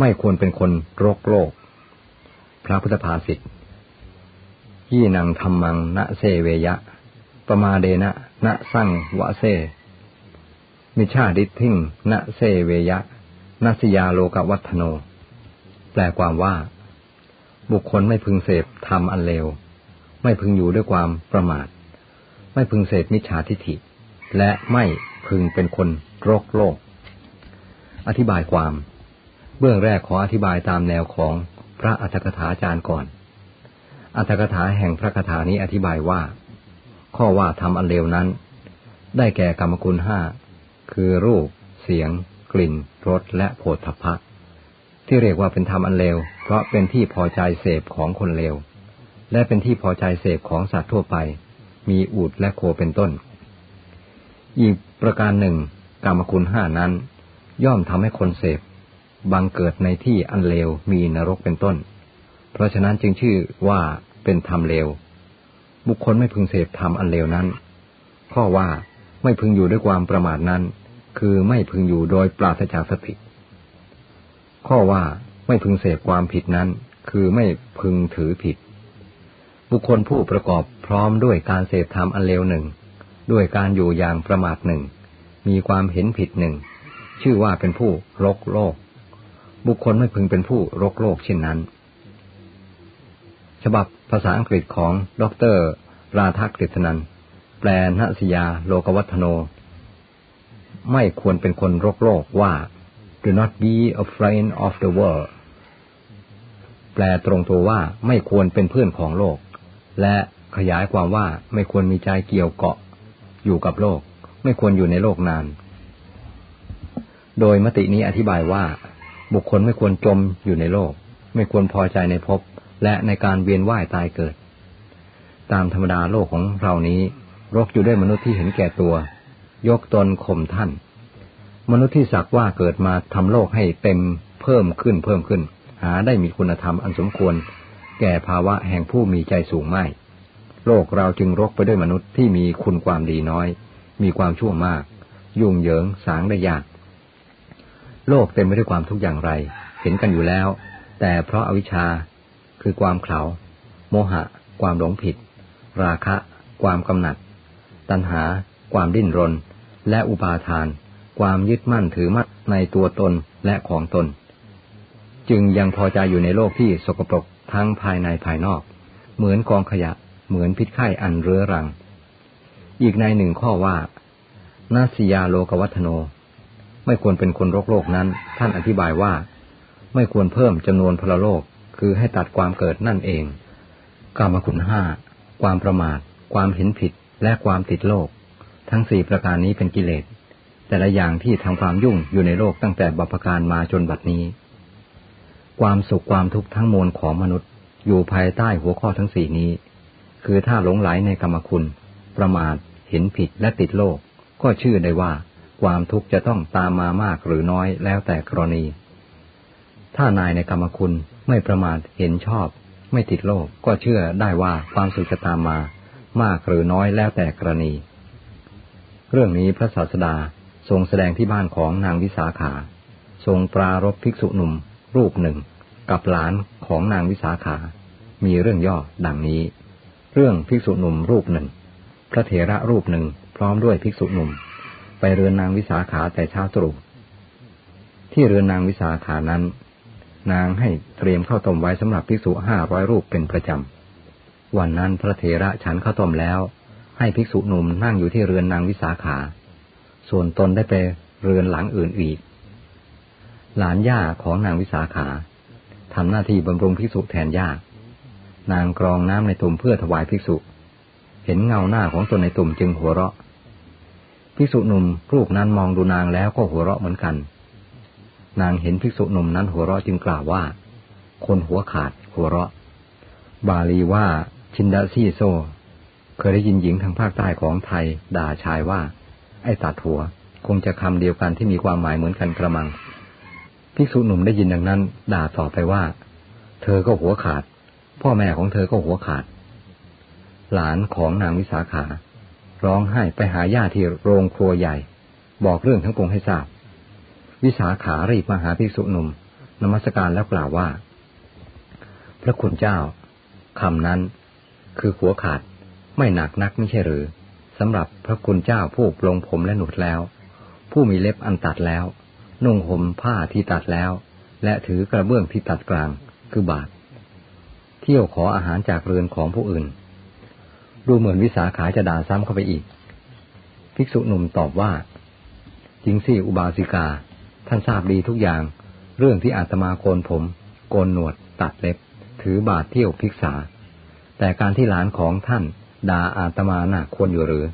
ไม่ควรเป็นคนรกโลก พระพุทธภาษิตยี่นังธรรมังณเซเวยะประมาเดนะณสั่งวะเซ มิชาดิทิ้งณเซเวยะนัสยาโลกวัฒโน แปลความว่า บุคคลไม่พึงเสพธรรมอันเลว ไม่พึงอยู่ด้วยความประมาท ไม่พึงเสพมิจฉาทิฐิ และไม่พึงเป็นคนโรคโลก อธิบายความ เบื้องแรกขออธิบายตามแนวของพระอัตถกถาจารย์ก่อน อัตถกถาแห่งพระคาถานี้อธิบายว่า ข้อว่าทำอันเลวนั้น ได้แก่กรรมคุณห้าคือรูป เสียง กลิ่นรสและโผฏฐัพพะ ที่เรียกว่าเป็นธรรมอันเลว เพราะเป็นที่พอใจเสพของคนเลว และเป็นที่พอใจเสพของสัตว์ทั่วไป มีอูดและโคเป็นต้น อีกประการหนึ่งกรรมคุณห้านั้น ย่อมทำให้คนเสพ บังเกิดในที่อันเลวมีนรกเป็นต้น เพราะฉะนั้นจึงชื่อว่าเป็นธรรมเลว บุคคลไม่พึงเสพธรรมอันเลวนั้น ข้อว่าไม่พึงอยู่ด้วยความประมาทนั้น คือไม่พึงอยู่โดยปราศจากสติ ข้อว่าไม่พึงเสพความผิดนั้น คือไม่พึงถือผิด บุคคลผู้ประกอบพร้อมด้วยการเสพธรรมอันเลวหนึ่ง ด้วยการอยู่อย่างประมาทหนึ่ง มีความเห็นผิดหนึ่ง ชื่อว่าเป็นผู้รกโลก บุคคลไม่พึงเป็นผู้รกโลกเช่นนั้น ฉบับภาษาอังกฤษของดร ราทักฤษนัน แปลนัสยาโลกวัฒโน ไม่ควรเป็นคนรกโลกว่า do not be a friend of the world แปลตรงตัวว่าไม่ควรเป็นเพื่อนของโลก และขยายความว่าไม่ควรมีใจเกี่ยวเกาะ อยู่กับโลก ไม่ควรอยู่ในโลกนาน โดยมตินี้อธิบายว่า บุคคลไม่ควรจมอยู่ในโลก ไม่ควรพอใจในภพและในการเวียนว่ายตายเกิด ตามธรรมดาโลกของเรานี้ รกอยู่ด้วยมนุษย์ที่เห็นแก่ตัว ยกตนข่มท่าน มนุษย์ที่สักว่าเกิดมาทำโลกให้เต็มเพิ่มขึ้นเพิ่มขึ้น หาได้มีคุณธรรมอันสมควร แก่ภาวะแห่งผู้มีใจสูงไม่โลกเราจึงรกไปด้วยมนุษย์ที่มีคุณความดีน้อย มีความชั่วมาก ยุ่งเหยิงสางได้ยาก โลกเต็มไปด้วยความทุกข์อย่างไร เห็นกันอยู่แล้ว แต่เพราะอาวิชชาคือความเข่าโมหะ ความหลงผิด ราคะ ความกำหนัด ตัณหา ความดิ้นรน และอุปาทาน ความยึดมั่นถือมั่นในตัวตนและของตน จึงยังพอใจอยู่ในโลกที่สกปรกทั้งภายในภายนอก เหมือนกองขยะเหมือนพิษไข้อันเรื้อรัง อีกในหนึ่งข้อว่านาสิยาโลกวัฒโน ไม่ควรเป็นคนโรคโลกนั้น ท่านอธิบายว่า ไม่ควรเพิ่มจำนวนพลโลก คือให้ตัดความเกิดนั่นเองกรรมคุณห้าความประมาท ความเห็นผิดและความติดโลก ทั้งสี่ประการนี้เป็นกิเลส แต่ละอย่างที่ทำความยุ่งอยู่ในโลกตั้งแต่บัพการมาจนบัดนี้ ความสุขความทุกข์ทั้งมวลของมนุษย์ อยู่ภายใต้หัวข้อทั้งสี่นี้ คือถ้าหลงไหลในกรรมคุณ ประมาทเห็นผิดและติดโลก ก็ชื่อได้ว่า ความทุกข์จะต้องตามมามากหรือน้อยแล้วแต่กรณี ถ้านายในกรรมคุณไม่ประมาทเห็นชอบ ไม่ติดโลกก็เชื่อได้ว่าความสุขจะตามมา มากหรือน้อยแล้วแต่กรณี เรื่องนี้พระศาสดาทรงแสดงที่บ้านของนางวิสาขา ทรงปรารบภิกษุหนุ่ม รูปหนึ่ง กับหลานของนางวิสาขา มีเรื่องย่อดังนี้ เรื่องภิกษุหนุ่มรูปหนึ่ง พระเถระรูปหนึ่งพร้อมด้วยภิกษุหนุ่ม ไปเรือนนางวิสาขาแต่เช้าตรู่ ที่เรือนนางวิสาขานั้น นางให้เตรียมข้าวต้มไว้สำหรับภิกษุห้าร้อยรูปเป็นประจำวันนั้นพระเถระฉันข้าวต้มแล้ว ให้ภิกษุหนุ่มนั่งอยู่ที่เรือนนางวิสาขา ส่วนตนได้ไปเรือนหลังอื่นอีก หลานย่าของนางวิสาขาทำหน้าที่บำรุงภิกษุแทนย่านางกรองน้ำในตุ่มเพื่อถวายภิกษุ เห็นเงาหน้าของตนในตุ่มจึงหัวเราะ ภิกษุหนุ่มรูปนั้นมองดูนางแล้วก็หัวเราะเหมือนกัน นางเห็นภิกษุหนุ่มนั้นหัวเราะจึงกล่าวว่า คนหัวขาดหัวเราะ บาลีว่า ชินดาซีโซ เคยได้ยินหญิงทางภาคใต้ของไทย ด่าชายว่า ไอ้ตัดหัว คงจะคำเดียวกันที่มีความหมายเหมือนกันกระมัง ภิกษุหนุ่มได้ยินดังนั้น ด่าต่อไปว่า เธอก็หัวขาด พ่อแม่ของเธอก็หัวขาด หลานของนางวิสาขา ร้องไห้ไปหาญาติที่โรงครัวใหญ่ บอกเรื่องทั้งปวงให้ทราบ วิสาขารีบมาหาภิกษุหนุ่มนมัสการแล้วกล่าวว่า พระคุณเจ้าคำนั้น คือหัวขาดไม่หนักนักไม่ใช่หรือสำหรับพระคุณเจ้าผู้ปลงผมและหนุดแล้ว ผู้มีเล็บอันตัดแล้ว นุ่งห่มผ้าที่ตัดแล้ว และถือกระเบื้องที่ตัดกลางคือบาท เที่ยวขออาหารจากเรือนของผู้อื่น ดูเหมือนวิสาขาจะด่าซ้ำเข้าไปอีก ภิกษุหนุ่มตอบว่า จริงสิอุบาสิกา ท่านทราบดีทุกอย่าง เรื่องที่อาตมาโกนผม โกนหนวด ตัดเล็บ ถือบาทเที่ยวภิกษา แต่การที่หลานของท่านด่าอาตมาน่ะควรอยู่หรือ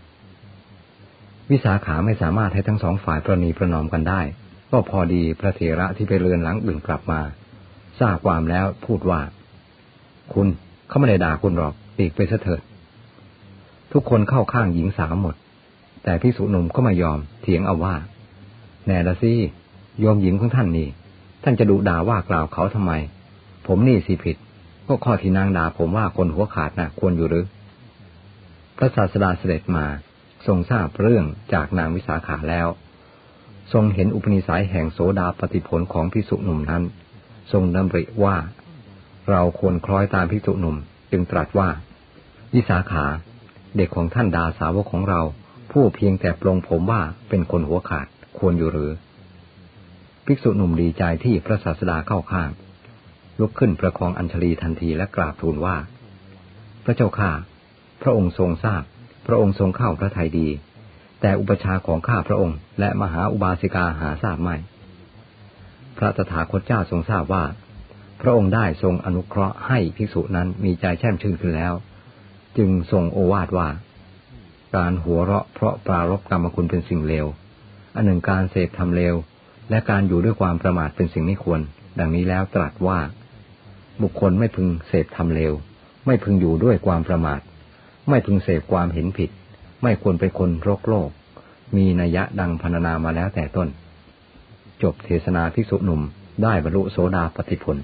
วิสาขาไม่สามารถให้ทั้งสองฝ่ายประนีประนอมกันได้ ก็พอดีพระเถระที่ไปเรือนหลังอื่นกลับมา ทราบความแล้วพูดว่า คุณเขาไม่ได้ด่าคุณหรอกตีกไปเถิด ทุกคนเข้าข้างหญิงสาวหมด แต่พิสุหนุ่มก็ไม่ยอมเถียงเอาว่า แน่ละสิโยมหญิงของท่านนี่ ท่านจะดุด่าว่ากล่าวเขาทำไม ผมนี่สิผิดก็ข้อที่นางด่าผมว่าคนหัวขาดนะ่ะควรอยู่หรือ พระศาสดาเสด็จมาทรงทราบเรื่องจากนางวิสาขาแล้ว ทรงเห็นอุปนิสัยแห่งโสดาปฏิผลของพิสุหนุ่มนั้น ทรงดำริว่า เราควรคล้อยตามพิสุหนุ่มจึงตรัสว่า วิสาขา เด็กของท่านดาสาวกของเรา ผู้เพียงแต่ปลงผมว่าเป็นคนหัวขาดควรอยู่หรือ ภิกษุหนุ่มดีใจที่พระศาสดาเข้าข้าง ลุกขึ้นประคองอัญชลีทันทีและกราบทูลว่า พระเจ้าข้าพระองค์ทรงทราบ พระองค์ทรงเข้าพระทัยดี แต่อุปชาของข้าพระองค์ และมหาอุบาสิกาหาทราบไม่ พระตถาคตเจ้าทรงทราบว่า พระองค์ได้ทรงอนุเคราะห์ให้ภิกษุนั้นมีใจแช่มชื่นขึ้นแล้ว จึงทรงโอวาทว่า การหัวเราะเพราะปรารบกรรมคุณเป็นสิ่งเลว อันหนึ่งการเสพทำเลว และการอยู่ด้วยความประมาทเป็นสิ่งไม่ควร ดังนี้แล้วตรัสว่า บุคคลไม่พึงเสพทำเลว ไม่พึงอยู่ด้วยความประมาท ไม่พึงเสพความเห็นผิด ไม่ควรเป็นคนโรคโลก มีนัยยะดังพรรณนามาแล้วแต่ต้น จบเทศนาภิกษุหนุ่มได้บรรลุโสดาปติผล